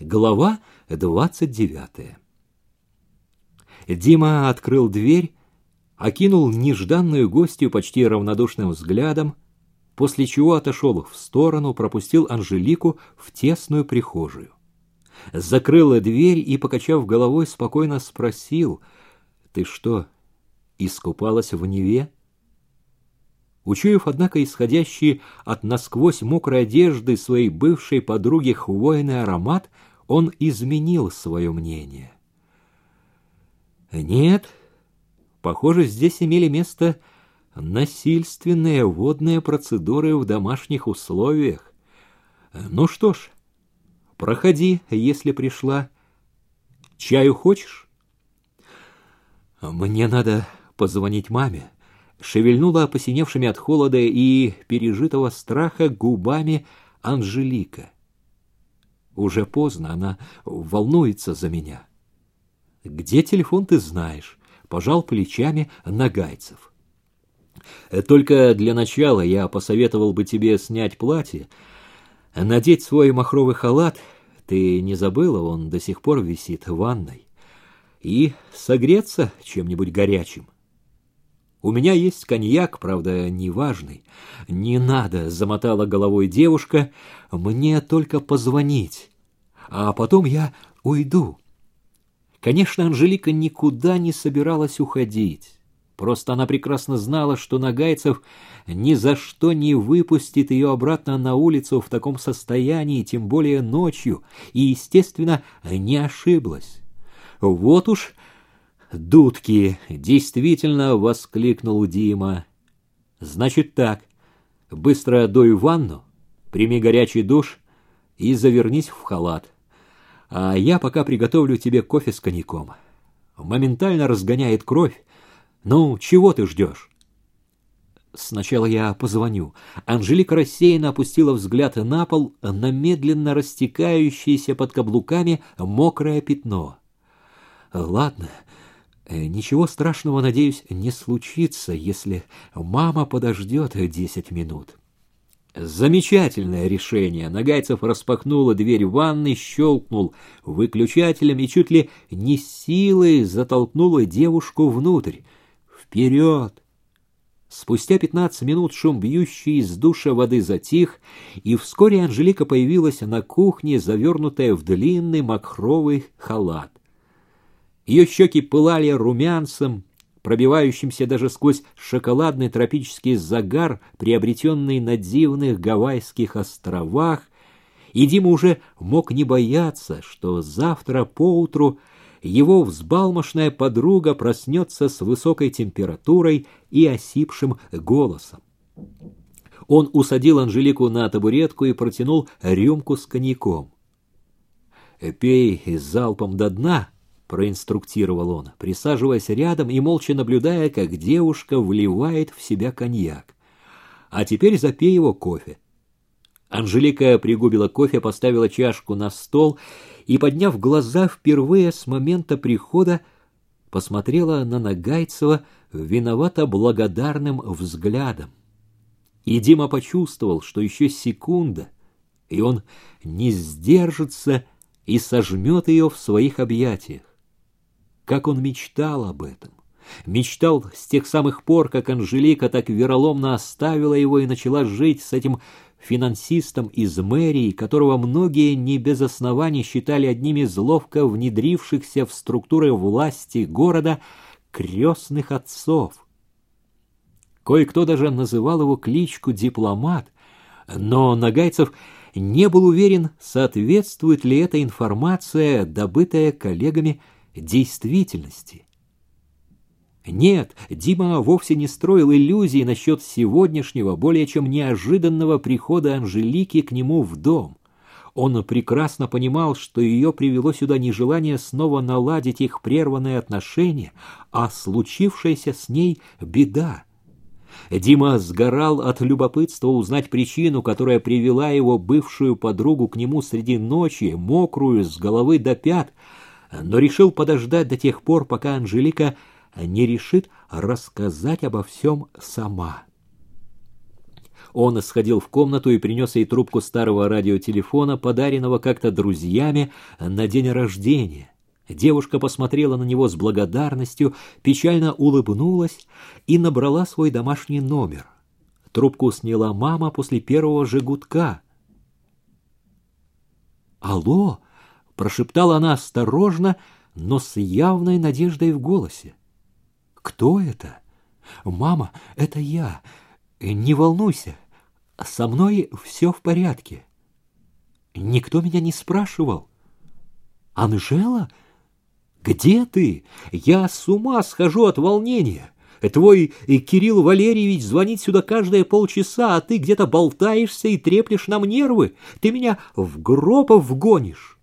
Глава двадцать девятая. Дима открыл дверь, окинул нежданную гостью почти равнодушным взглядом, после чего отошел в сторону, пропустил Анжелику в тесную прихожую. Закрыла дверь и, покачав головой, спокойно спросил, «Ты что, искупалась в Неве?» Учуяв, однако, исходящий от насквозь мокрой одежды своей бывшей подруги хвойный аромат, он изменил свое мнение. Нет, похоже, здесь имели место насильственные водные процедуры в домашних условиях. Ну что ж, проходи, если пришла. Чаю хочешь? Мне надо позвонить маме. Шевельнула посиневшими от холода и пережитого страха губами Анжелика. Уже поздно, она волнуется за меня. Где телефон, ты знаешь? Пожал плечами Нагайцев. Только для начала я посоветовал бы тебе снять платье, надеть свой махровый халат, ты не забыла, он до сих пор висит в ванной, и согреться чем-нибудь горячим. У меня есть коньяк, правда, неважный. Не надо, замотала головой девушка, мне только позвонить, а потом я уйду. Конечно, Анжелика никуда не собиралась уходить. Просто она прекрасно знала, что Нагайцев ни за что не выпустит ее обратно на улицу в таком состоянии, тем более ночью, и, естественно, не ошиблась. Вот уж дудки, действительно воскликнул Дима. Значит так, быстро дой ванну, прими горячий душ и завернись в халат а я пока приготовлю тебе кофе с коньяком. Моментально разгоняет кровь. Ну, чего ты ждешь? Сначала я позвоню. Анжелика рассеянно опустила взгляд на пол, на медленно растекающееся под каблуками мокрое пятно. Ладно, ничего страшного, надеюсь, не случится, если мама подождет десять минут. Замечательное решение. Нагайцев распахнула дверь ванной, щелкнул выключателем и чуть ли не силой затолкнула девушку внутрь. Вперед! Спустя пятнадцать минут шум бьющий из душа воды затих, и вскоре Анжелика появилась на кухне, завернутая в длинный махровый халат. Ее щеки пылали румянцем, пробивающимся даже сквозь шоколадный тропический загар, приобретенный на дивных Гавайских островах, и Дима уже мог не бояться, что завтра поутру его взбалмошная подруга проснется с высокой температурой и осипшим голосом. Он усадил Анжелику на табуретку и протянул рюмку с коньяком. «Пей залпом до дна», проинструктировал он, присаживаясь рядом и молча наблюдая, как девушка вливает в себя коньяк. А теперь запей его кофе. Анжелика пригубила кофе, поставила чашку на стол и, подняв глаза впервые с момента прихода, посмотрела на Нагайцева виновато благодарным взглядом. И Дима почувствовал, что еще секунда, и он не сдержится и сожмет ее в своих объятиях. Как он мечтал об этом! Мечтал с тех самых пор, как Анжелика так вероломно оставила его и начала жить с этим финансистом из мэрии, которого многие не без оснований считали одним из ловко внедрившихся в структуры власти города крестных отцов. Кое-кто даже называл его кличку «дипломат», но Нагайцев не был уверен, соответствует ли эта информация, добытая коллегами действительности. Нет, Дима вовсе не строил иллюзий насчет сегодняшнего, более чем неожиданного прихода Анжелики к нему в дом. Он прекрасно понимал, что ее привело сюда не желание снова наладить их прерванные отношения, а случившаяся с ней беда. Дима сгорал от любопытства узнать причину, которая привела его бывшую подругу к нему среди ночи, мокрую с головы до пят, но решил подождать до тех пор, пока Анжелика не решит рассказать обо всем сама. Он сходил в комнату и принес ей трубку старого радиотелефона, подаренного как-то друзьями на день рождения. Девушка посмотрела на него с благодарностью, печально улыбнулась и набрала свой домашний номер. Трубку сняла мама после первого же гудка. «Алло!» — прошептала она осторожно, но с явной надеждой в голосе. «Кто это?» «Мама, это я. Не волнуйся, со мной все в порядке. Никто меня не спрашивал. Анжела?» «Где ты? Я с ума схожу от волнения. Твой и Кирилл Валерьевич звонит сюда каждые полчаса, а ты где-то болтаешься и треплешь нам нервы. Ты меня в гроб вгонишь».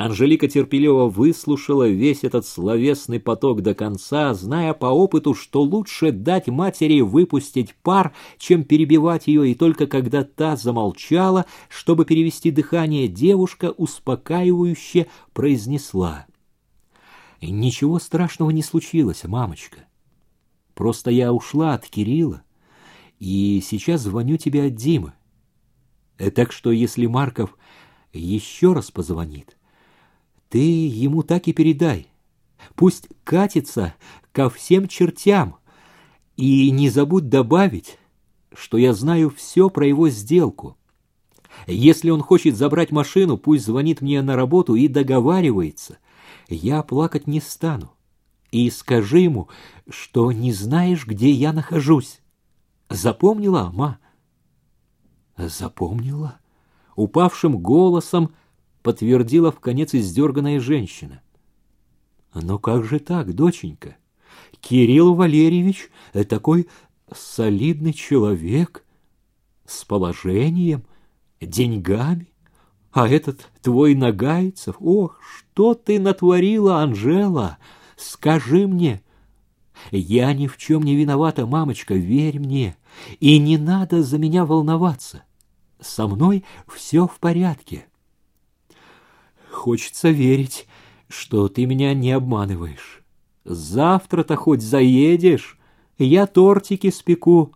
Анжелика терпеливо выслушала весь этот словесный поток до конца, зная по опыту, что лучше дать матери выпустить пар, чем перебивать ее, и только когда та замолчала, чтобы перевести дыхание, девушка успокаивающе произнесла — Ничего страшного не случилось, мамочка. Просто я ушла от Кирилла, и сейчас звоню тебе от Димы. Так что, если Марков еще раз позвонит, ты ему так и передай. Пусть катится ко всем чертям. И не забудь добавить, что я знаю все про его сделку. Если он хочет забрать машину, пусть звонит мне на работу и договаривается — я плакать не стану. И скажи ему, что не знаешь, где я нахожусь. Запомнила, ма? Запомнила. Упавшим голосом подтвердила в конец издерганная женщина. Но как же так, доченька? Кирилл Валерьевич такой солидный человек с положением, деньгами. А этот твой Нагайцев, ох, что ты натворила, Анжела? Скажи мне. Я ни в чем не виновата, мамочка, верь мне. И не надо за меня волноваться. Со мной все в порядке. Хочется верить, что ты меня не обманываешь. Завтра-то хоть заедешь, я тортики спеку.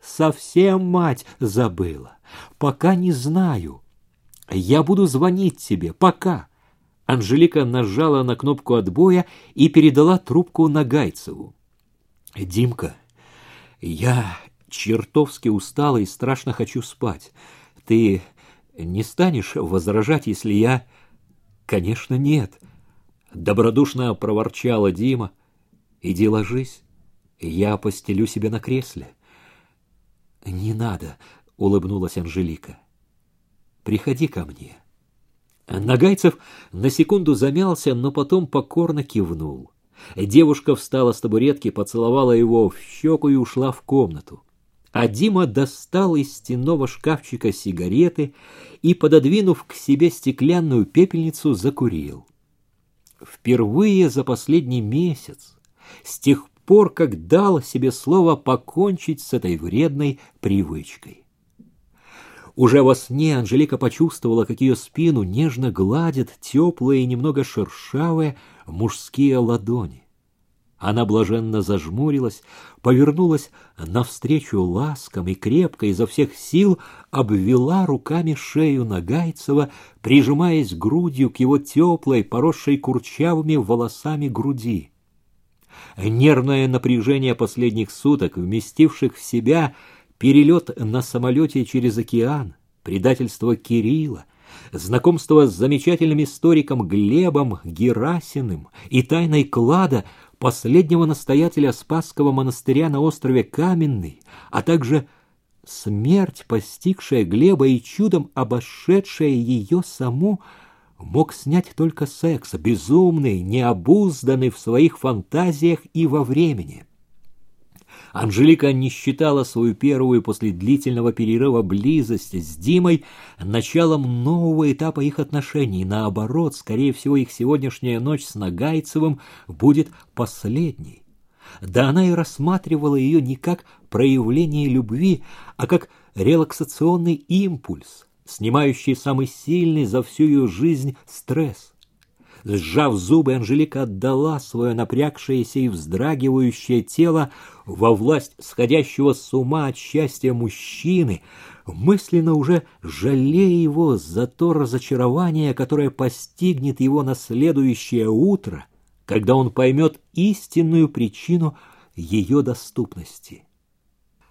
Совсем мать забыла, пока не знаю. Я буду звонить тебе, пока. Анжелика нажала на кнопку отбоя и передала трубку Нагайцеву. Димка, я чертовски устала и страшно хочу спать. Ты не станешь возражать, если я... Конечно, нет. Добродушно проворчала Дима. Иди ложись, я постелю себе на кресле. Не надо, улыбнулась Анжелика приходи ко мне. Нагайцев на секунду замялся, но потом покорно кивнул. Девушка встала с табуретки, поцеловала его в щеку и ушла в комнату. А Дима достал из стенного шкафчика сигареты и, пододвинув к себе стеклянную пепельницу, закурил. Впервые за последний месяц, с тех пор, как дал себе слово покончить с этой вредной привычкой. Уже во сне Анжелика почувствовала, как ее спину нежно гладят теплые и немного шершавые мужские ладони. Она блаженно зажмурилась, повернулась навстречу ласкам и крепко изо всех сил обвела руками шею Нагайцева, прижимаясь грудью к его теплой, поросшей курчавыми волосами груди. Нервное напряжение последних суток, вместивших в себя перелет на самолете через океан, предательство Кирилла, знакомство с замечательным историком Глебом Герасиным и тайной клада последнего настоятеля Спасского монастыря на острове Каменный, а также смерть, постигшая Глеба и чудом обошедшая ее саму, мог снять только секс, безумный, необузданный в своих фантазиях и во времени. Анжелика не считала свою первую после длительного перерыва близость с Димой началом нового этапа их отношений. Наоборот, скорее всего, их сегодняшняя ночь с Нагайцевым будет последней. Да она и рассматривала ее не как проявление любви, а как релаксационный импульс, снимающий самый сильный за всю ее жизнь стресс. Сжав зубы, Анжелика отдала свое напрягшееся и вздрагивающее тело во власть сходящего с ума от счастья мужчины, мысленно уже жалея его за то разочарование, которое постигнет его на следующее утро, когда он поймет истинную причину ее доступности.